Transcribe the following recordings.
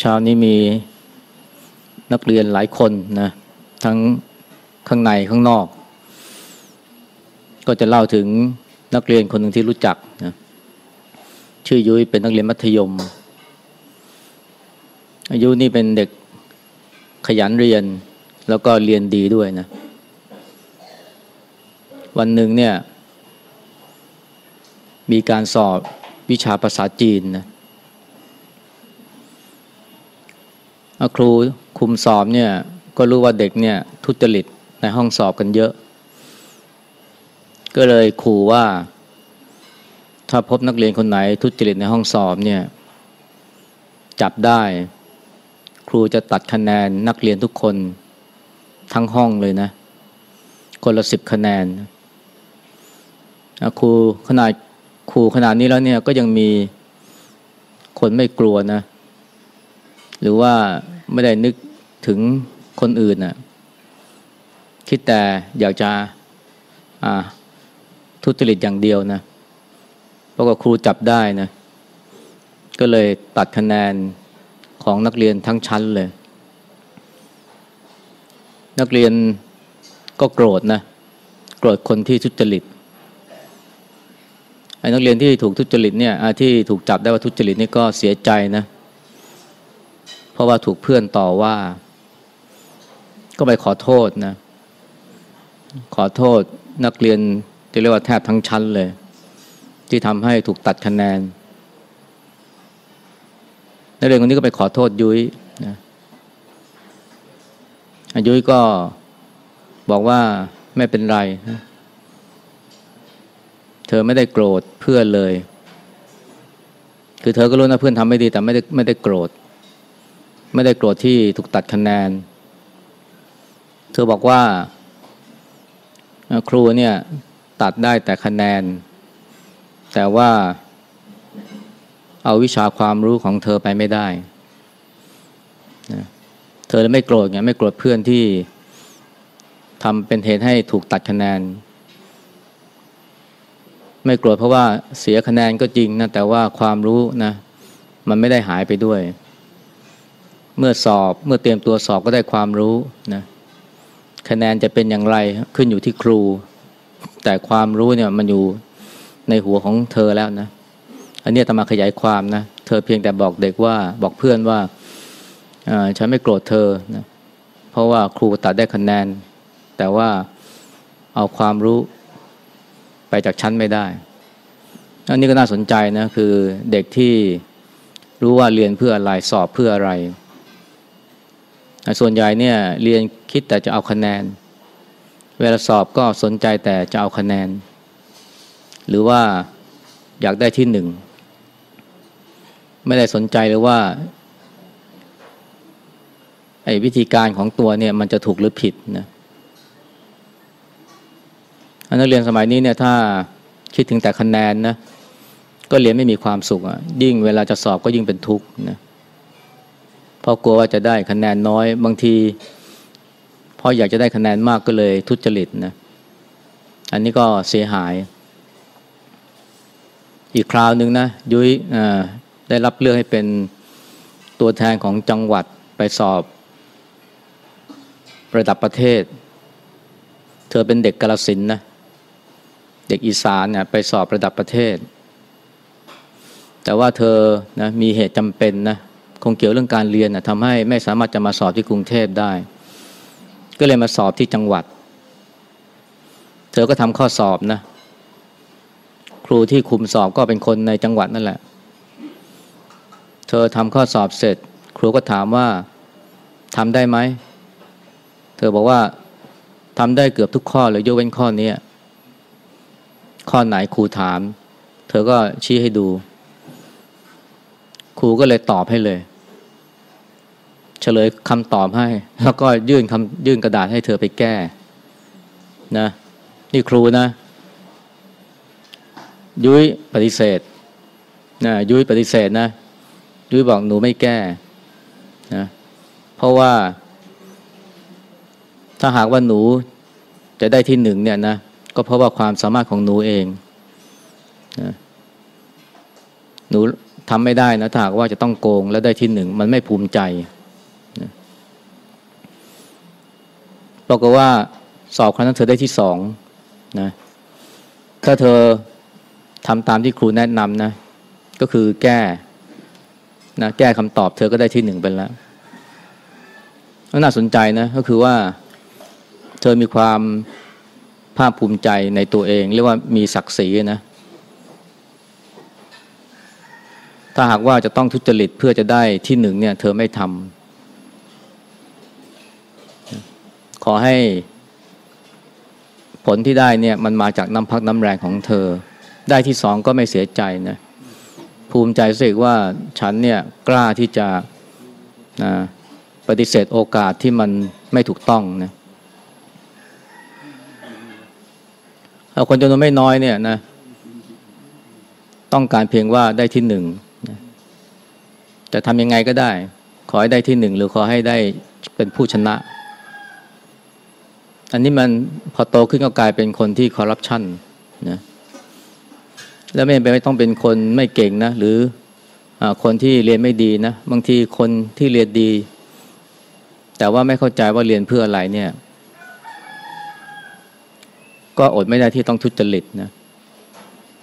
เช้านี้มีนักเรียนหลายคนนะ ทั้งข้างในข้างนอก ก็จะเล่าถึงนักเรียนคนหนึ่งที่รู้จักนะชื่อยุ้ยเป็นนักเรียนมัธยม อายุนี่เป็นเด็กขยันเรียนแล้วก็เรียนดีด้วยนะ วันหนึ่งเนี่ย มีการสอบวิชาภาษาจีนนะ ครูคุมสอบเนี่ยก็รู้ว่าเด็กเนี่ยทุจริตในห้องสอบกันเยอะ ก็เลยขู่ว่า ถ้าพบนักเรียนคนไหนทุจริตในห้องสอบเนี่ยจับได้ ครูจะตัดคะแนนนักเรียนทุกคนทั้งห้องเลยนะ คนละสิบคะแนนครูขนาดครูขนาดนี้แล้วเนี่ยก็ยังมีคนไม่กลัวนะ หรือว่าไม่ได้นึกถึงคนอื่นน่ะคิดแต่อยากจะทุจริตอย่างเดียวนะเพราะว่าครูจับได้นะก็เลยตัดคะแนนของนักเรียนทั้งชั้นเลย นักเรียนก็โกรธนะโกรธคนที่ทุจริตไอ้นักเรียนที่ถูกทุจริตเนี่ยที่ถูกจับได้ว่าทุจริตนี่ก็เสียใจนะ ราะว่าถูกเพื่อนต่อว่า ก็ไปขอโทษนะ ขอโทษนักเรียนจะเรียกว่าแทบทั้งชั้นเลย ที่ทำให้ถูกตัดคะแนนนักเรียนคนนี้ก็ไปขอโทษยุ้ยนะยุ้ยก็บอกว่าไม่เป็นไรนะเธอไม่ได้โกรธเพื่อนเลย คือเธอก็รู้นะเพื่อนทำไม่ดีแต่ไม่ได้ไม่ได้โกรธ ไม่ได้โกรธที่ถูกตัดคะแนน เธอบอกว่าครูเนี่ยตัดได้แต่คะแนน แต่ว่าเอาวิชาความรู้ของเธอไปไม่ได้เธอเลยไม่โกรธไงไม่โกรธเพื่อนที่ทำเป็นเหตุให้ถูกตัดคะแนน ไม่โกรธเพราะว่าเสียคะแนนก็จริงนะแต่ว่าความรู้นะมันไม่ได้หายไปด้วย เมื่อสอบเมื่อเตรียมตัวสอบก็ได้ความรู้นะคะแนนจะเป็นอย่างไรขึ้นอยู่ที่ครู แต่ความรู้เนี่ยมันอยู่ในหัวของเธอแล้วนะ อันนี้ตมาขยายความนะ เธอเพียงแต่บอกเด็กว่าบอกเพื่อนว่าฉันไม่โกรธเธอนะเพราะว่าครูตัดได้คะแนน แต่ว่าเอาความรู้ไปจากชั้นไม่ได้อันนี้ก็น่าสนใจนะคือเด็กที่รู้ว่าเรียนเพื่ออะไรสอบเพื่ออะไร ส่วนใหญ่เนี่ยเรียนคิดแต่จะเอาคะแนน เวลาสอบก็สนใจแต่จะเอาคะแนน หรือว่าอยากได้ที่หนึ่ง ไม่ได้สนใจเลยว่าไอ้วิธีการของตัวเนี่ยมันจะถูกหรือผิดนะนักเรียนสมัยนี้เนี่ยถ้าคิดถึงแต่คะแนนนะก็เรียนไม่มีความสุขอะยิ่งเวลาจะสอบก็ยิ่งเป็นทุกข์นะเพราะกลัวว่าจะได้คะแนนน้อย บางทีพออยากจะได้คะแนนมากก็เลยทุจริตนะอันนี้ก็เสียหาย อีกคราวหนึ่งนะยุ้ยได้รับเลือกให้เป็นตัวแทนของจังหวัดไปสอบ ระดับประเทศ เธอเป็นเด็กกาลสินนะเด็กอีสานเนี่ยไปสอบระดับประเทศ แต่ว่าเธอนะมีเหตุจำเป็นนะ คงเกี่ยวเรื่องการเรียนนะทำให้ไม่สามารถจะมาสอบที่กรุงเทพได้ ก็เลยมาสอบที่จังหวัด เธอก็ทำข้อสอบนะ ครูที่คุมสอบก็เป็นคนในจังหวัดนั่นแหละ เธอทำข้อสอบเสร็จ ครูก็ถามว่าทำได้ไหม เธอบอกว่าทำได้เกือบทุกข้อเลยยกเว้นข้อนี้ข้อไหนครูถาม เธอก็ชี้ให้ดู ครูก็เลยตอบให้เลย เฉลยคำตอบให้ แล้วก็ยื่นคำยื่นกระดาษให้เธอไปแก้นะนี่ครูนะ ยุ้ยปฏิเสธนะยุ้ยปฏิเสธนะ ยุ้ยบอกหนูไม่แก้นะเพราะว่า ถ้าหากว่าหนูจะได้ที่หนึ่งเนี่ยนะก็เพราะว่าความสามารถของหนูเองนะหนูทำไม่ได้นะถ้าหากว่าจะต้องโกงแล้วได้ที่หนึ่งมันไม่ภูมิใจนะ บอกว่าสอบครั้งนั้นเธอได้ที่สองนะถ้าเธอทำตามที่ครูแนะนำนะก็คือแก้นะแก้คำตอบเธอก็ได้ที่หนึ่งเป็นแล้วน่าสนใจนะก็คือว่าเธอมีความภาคภูมิใจในตัวเอง เรียกว่ามีศักดิ์ศรีนะ ถ้าหากว่าจะต้องทุจริตเพื่อจะได้ที่หนึ่งเนี่ย เธอไม่ทำ ขอให้ผลที่ได้เนี่ยมันมาจากน้ำพักน้ำแรงของเธอ ได้ที่สองก็ไม่เสียใจนะภูมิใจรู้สึกว่าฉันเนี่ยกล้าที่จะนะปฏิเสธโอกาสที่มันไม่ถูกต้องนะเอาคนจำนวนไม่น้อยเนี่ยนะต้องการเพียงว่าได้ที่หนึ่งจะทำยังไงก็ได้ ขอให้ได้ที่หนึ่งหรือขอให้ได้เป็นผู้ชนะ อันนี้มันพอโตขึ้นก็กลายเป็นคนที่คอร์รัปชันนะแล้วไม่เป็นไม่ต้องเป็นคนไม่เก่งนะ หรืออคนที่เรียนไม่ดีนะ บางทีคนที่เรียนดี แต่ว่าไม่เข้าใจว่าเรียนเพื่ออะไรเนี่ย ก็อดไม่ได้ที่ต้องทุจริตนะ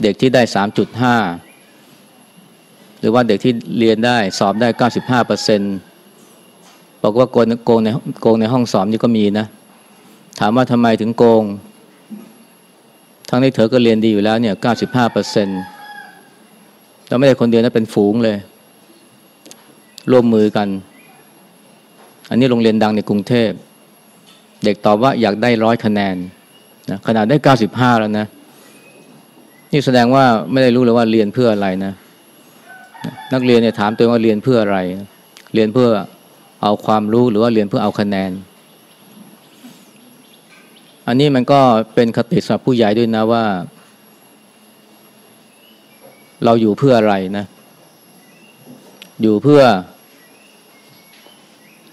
เด็กที่ได้สามจุดห้าหรือว่าเด็กที่เรียนได้สอบได้เก้าสิบห้าเปอร์เซ็นต์บอกว่าโกงในโกงในห้องสอบนี่ก็มีนะ ถามว่าทำไมถึงโกง ทั้งที่เธอก็เรียนดีอยู่แล้วเนี่ยเก้าสิบห้าเปอร์เซ็นต์เราไม่ได้คนเดียวนะเป็นฝูงเลย ร่วมมือกัน อันนี้โรงเรียนดังในกรุงเทพ เด็กตอบว่าอยากได้ร้อยคะแนนนะขนาดได้เก้าสิบห้าแล้วนะ นี่แสดงว่าไม่ได้รู้เลยว่าเรียนเพื่ออะไรนะ นักเรียนเนี่ยถามตัวว่าเรียนเพื่ออะไร เรียนเพื่อเอาความรู้หรือว่าเรียนเพื่อเอาคะแนน อันนี้มันก็เป็นคติสำหรับผู้ใหญ่ด้วยนะว่า เราอยู่เพื่ออะไรนะ อยู่เพื่อ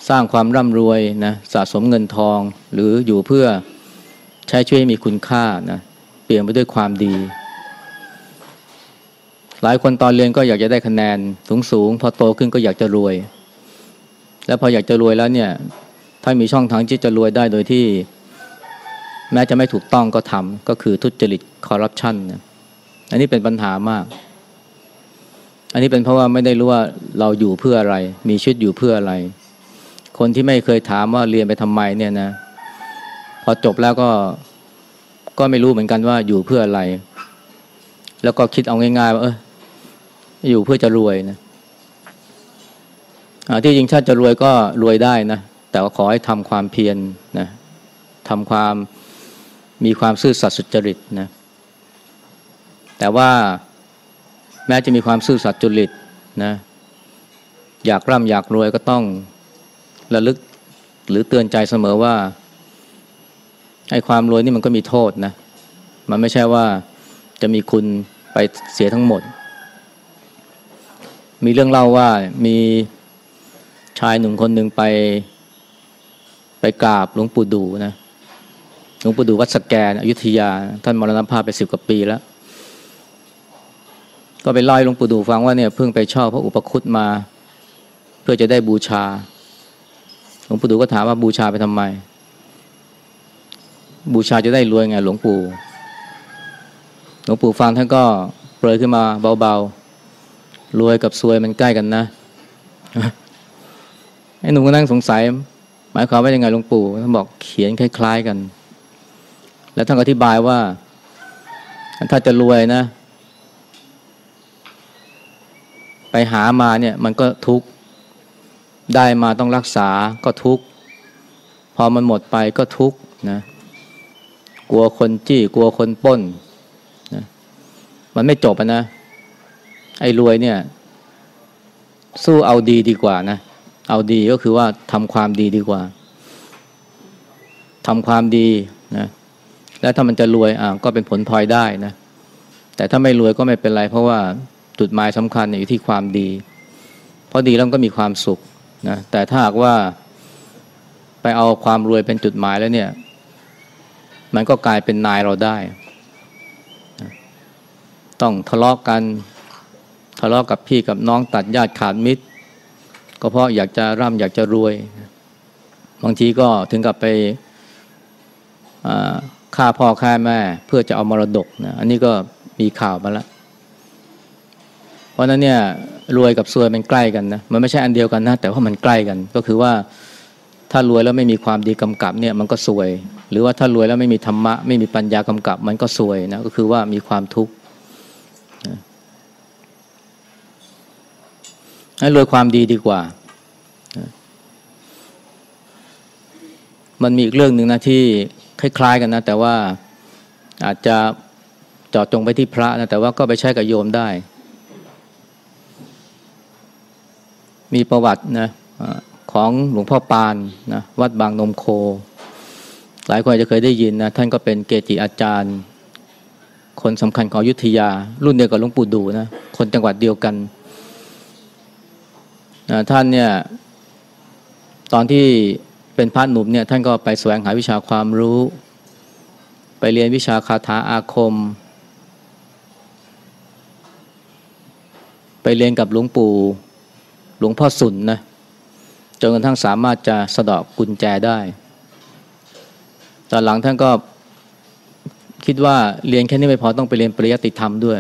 สร้างความร่ำรวยนะสะสมเงินทอง หรืออยู่เพื่อใช้ช่วยมีคุณค่านะเปลี่ยนไปด้วยความดี หลายคนตอนเรียนก็อยากจะได้คะแนนสูงสูงพอโตขึ้นก็อยากจะรวย แล้วพออยากจะรวยแล้วเนี่ย ถ้ามีช่องทางที่จะรวยได้โดยที่ แม้จะไม่ถูกต้องก็ทำก็คือทุจริตคอร์รัปชันนะอันนี้เป็นปัญหามาก อันนี้เป็นเพราะว่าไม่ได้รู้ว่าเราอยู่เพื่ออะไร มีชีวิตอยู่เพื่ออะไร คนที่ไม่เคยถามว่าเรียนไปทำไมเนี่ยนะ พอจบแล้วก็ก็ไม่รู้เหมือนกันว่าอยู่เพื่ออะไร แล้วก็คิดเอาง่ายๆว่าเอออยู่เพื่อจะรวยนะที่จริงชาติจะรวยก็รวยได้นะแต่ว่าขอให้ทำความเพียรนนะทำความ มีความซื่อสัตย์สุจริตนะแต่ว่าแม้จะมีความซื่อสัตย์จริตนะอยากร่ำอยากรวยก็ต้องระลึกหรือเตือนใจเสมอว่าไอ้ความรวยนี่มันก็มีโทษนะ มันไม่ใช่ว่าจะมีคุณไปเสียทั้งหมด มีเรื่องเล่าว่ามีชายหนุ่มคนหนึ่งไป ไปกราบหลวงปู่ดูนะ ลวงปู่ดูวัดสแกนอยุธยา ท่านมรณภาพไปสิบกว่าปีแล้ว ก็ไปเล่าให้หลวงปู่ดูฟังว่าเนี่ยเพิ่งไปชอบพระอุปคุตมา เพื่อจะได้บูชาหลวงปู่ดูก็ถามว่าบูชาไปทำไม บูชาจะได้รวยไงหลวงปู่หลวงปู่ฟังท่านก็เปรยขึ้นมาเบาๆรวยกับซวยมันใกล้กันนะไอ้หนุ่มก็นั่งสงสัย หมายความว่ายังไงหลวงปู่ท่านบอกเขียนคล้าย ๆ กัน แล้วท่านอธิบายว่า ถ้าจะรวยนะ ไปหามาเนี่ยมันก็ทุกข์ ได้มาต้องรักษาก็ทุกข์ พอมันหมดไปก็ทุกข์นะกลัวคนจี้กลัวคนป้นนะมันไม่จบนะ ไอ้รวยเนี่ย สู้เอาดีดีกว่านะ เอาดีก็คือว่าทำความดีดีกว่าทำความดีนะ แล้วถ้ามันจะรวยอ่าก็เป็นผลพลอยได้นะแต่ถ้าไม่รวยก็ไม่เป็นไร เพราะว่าจุดหมายสำคัญอยู่ที่ความดี เพราะดีแล้วก็มีความสุขนะแต่ถ้าหากว่าไปเอาความรวยเป็นจุดหมายแล้วเนี่ย มันก็กลายเป็นนายเราได้ ต้องทะเลาะกกันทะเลาะกับพี่กับน้องตัดญาติขาดมิตร ก็เพราะอยากจะร่ำอยากจะรวย บางทีก็ถึงกับไป ฆ่าพ่อฆ่าแม่เพื่อจะเอามรดกนะอันนี้ก็มีข่าวมาแล้ว เพราะนั้นเนี่ยรวยกับซวยมันใกล้กันนะมันไม่ใช่อันเดียวกันนะแต่ว่ามันใกล้กัน ก็คือว่าถ้ารวยแล้วไม่มีความดีกำกับเนี่ยมันก็ซวย หรือว่าถ้ารวยแล้วไม่มีธรรมะ ไม่มีปัญญากำกับ มันก็ซวยนะก็คือว่ามีความทุกข์ให้รวยความดีดีกว่า มันมีอีกเรื่องหนึ่งนะที่ คล้าย ๆ กันนะ แต่ว่าอาจจะจอดจงไปที่พระนะแต่ว่าก็ไปใช้กับโยมได้ มีประวัตินะของหลวงพ่อปานนะวัดบางนมโค หลายคนจะเคยได้ยินนะท่านก็เป็นเกจิอาจารย์ คนสำคัญของยุทธยา รุ่นเดียวกับหลวงปู่ดูนะคนจังหวัดเดียวกันนะท่านเนี่ยตอนที่ เป็นพระหนุ่มเนี่ยท่านก็ไปแสวงหาวิชาความรู้ ไปเรียนวิชาคาถาอาคม ไปเรียนกับหลวงปู่หลวงพ่อสุนนะจนกระทั่งสามารถจะสะดอกกุญแจได้ตอนหลังท่านก็คิดว่าเรียนแค่นี้ไม่พอต้องไปเรียนปริยัติธรรมด้วย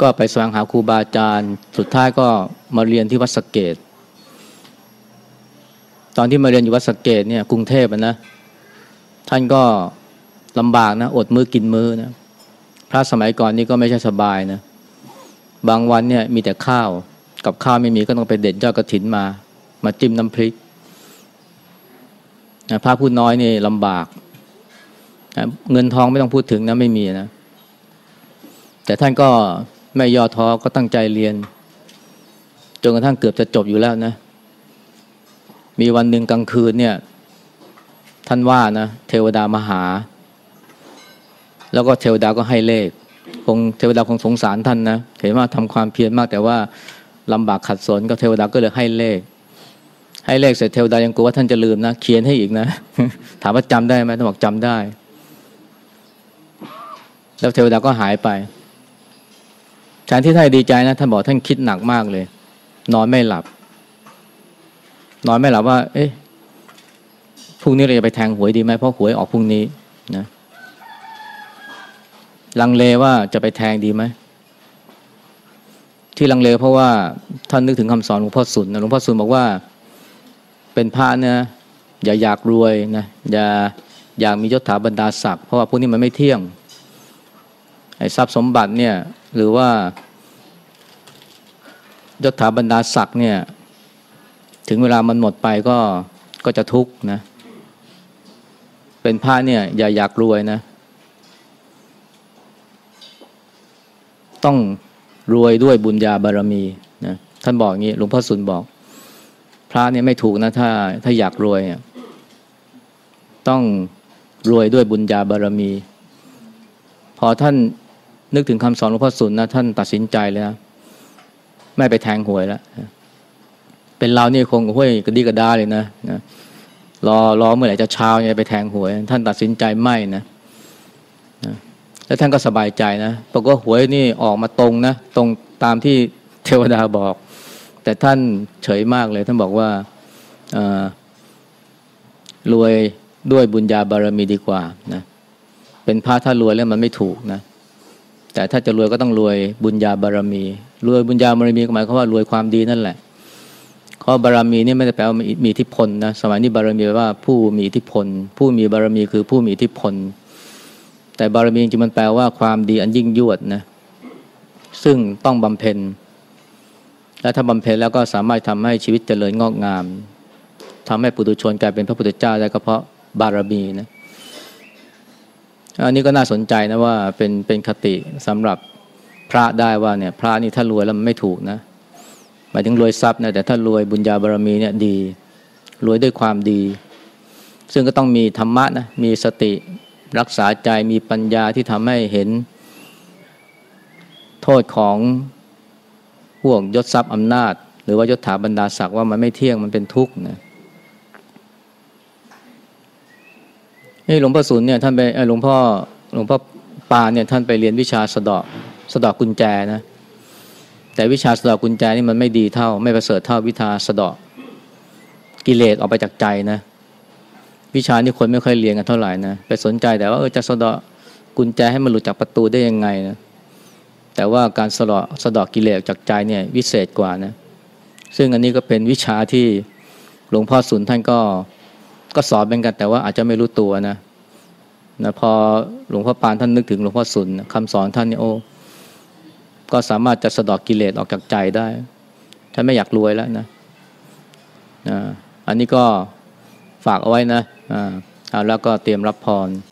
ก็ไปแสวงหาครูบาอาจารย์ สุดท้ายก็มาเรียนที่วัดสเกต ตอนที่มาเรียนอยู่วัดสเกตเนี่ยกรุงเทพนะท่านก็ลำบากนะอดมือกินมือนะพระสมัยก่อนนี่ก็ไม่ใช่สบายนะบางวันเนี่ยมีแต่ข้าวกับข้าวไม่มีก็ต้องไปเด็ดยอดกระถินมา มาจิ้มน้ำพริกนะพระพูดน้อยนี่ลำบากเงินทองไม่ต้องพูดถึงนะไม่มีนะแต่ท่านก็ไม่ย่อท้อก็ตั้งใจเรียน จนกระทั่งเกือบจะจบอยู่แล้วนะ มีวันหนึ่งกลางคืนเนี่ย ท่านว่านะเทวดามาหา แล้วก็เทวดาก็ให้เลขคงเทวดาคงสงสารท่านนะเห็นว่าทำความเพียรมากแต่ว่าลำบากขัดสนก็เทวดาก็เลยให้เลข ให้เลขเสร็จเทวดายังกลัวว่าท่านจะลืมนะเขียนให้อีกนะ ถามว่าจำได้ไหมท่านบอกจำได้ แล้วเทวดาก็หายไปแทนที่ท่านดีใจนะท่านบอกท่านคิดหนักมากเลย นอนไม่หลับ นอนไม่หลับว่า เอ๊ะพรุ่งนี้เราจะไปแทงหวยดีไหมเพราะหวยออกพรุ่งนี้นะลังเลว่าจะไปแทงดีไหมที่ลังเลเพราะว่าท่านนึกถึงคำสอนหลวงพ่อสุนหลวงพ่อสุนบอกว่าเป็นพระเนี่ยอย่าอยากรวยนะอย่าอยากมียศถาบรรดาศักดิ์เพราะว่าพวกนี้มันไม่เที่ยงไอ้ทรัพย์สมบัติเนี่ยหรือว่ายศถาบรรดาศักดิ์เนี่ย ถึงเวลามันหมดไปก็ก็จะทุกข์นะ เป็นพระเนี่ย อย่าอยากรวยนะ ต้องรวยด้วยบุญญาบารมีนะท่านบอกอย่างนี้หลวงพ่อสุนบอก พระเนี่ยไม่ถูกนะ ถ้า ถ้าอยากรวยต้องรวยด้วยบุญญาบารมี พอท่านนึกถึงคำสอนหลวงพ่อสุนนะท่านตัดสินใจเลยนะไม่ไปแทงหวยแล้ว เป็นเราเนี่ยคงห้วยกระดีกระดาเลยนะนะรอรอเมื่อไหร่จะเช้าเนี่ยไปแทงหวย ท่านตัดสินใจไม่นะ แล้วท่านก็สบายใจนะปรากฏหวยนี่ออกมาตรงนะ ตรงตามที่เทวดาบอก แต่ท่านเฉยมากเลย ท่านบอกว่ารวยด้วยบุญญาบารมีดีกว่านะเป็นพระถ้ารวยแล้วมันไม่ถูกนะ แต่ถ้าจะรวยก็ต้องรวยบุญญาบารมี รวยบุญญาบารมีหมายความว่ารวยความดีนั่นแหละ ข้อบารมีนี่ไม่ได้แปลว่ามีอิทธิพลนะสมัยนี้บารมีแปลว่าผู้มีอิทธิพล ผู้มีบารมีคือผู้มีอิทธิพล แต่บารมีจริงมันแปลว่าความดีอันยิ่งยวดนะซึ่งต้องบำเพ็ญและถ้าบำเพ็ญแล้วก็สามารถทำให้ชีวิตเจริญงอกงามทำให้ปุถุชนกลายเป็นพระพุทธเจ้าได้ก็เพราะบารมีนะอันนี้ก็น่าสนใจนะว่าเป็นเป็นคติสำหรับพระได้ว่าเนี่ยพระนี่ถ้ารวยแล้วมันไม่ถูกนะายถึงรวยทรัพย์นะแต่ถ้ารวยบุญญาบารมีเนี่ยดี รวยด้วยความดี ซึ่งก็ต้องมีธรรมะนะมีสติรักษาใจมีปัญญาที่ทำให้เห็น โทษของพวกยศทรัพย์อำนาจ หรือว่ายศถาบรรดาศักดิ์ว่ามันไม่เที่ยงมันเป็นทุกข์นะนี่หลวงพ่อสุนเนี่ยท่านไปหลวงพ่อหลวงพ่อปาเนี่ยท่านไปเรียนวิชาสะดอกสะดอกกุญแจนะ แต่วิชาสะดอกกุญแจนี่มันไม่ดีเท่า ไม่ประเสริฐเท่าวิชาสะดาะกิเลสออกไปจากใจนะ วิชานี่คนไม่ค่อยเรียนกันเท่าไหร่นะไปสนใจแต่ว่าเออจะสะดาะกุญแจให้มันหลุดจากประตูได้ยังไงนะแต่ว่าการสะดาะสะดาะกิเลสจากใจเนี่ยวิเศษกว่านะซึ่งอันนี้ก็เป็นวิชาที่หลวงพ่อสุนท่านก็ก็สอนเป็นกัน แต่ว่าอาจจะไม่รู้ตัวนะนะพอหลวงพ่อปานท่านนึกถึงหลวงพ่อสุนคำสอนท่านเนี่ยโอ้ ก็สามารถจะสะดอกกิเลสออกจากใจได้ท่านไม่อยากรวยแล้วนะนะอันนี้ก็ฝากเอาไว้นะอ่าแล้วก็เตรียมรับพร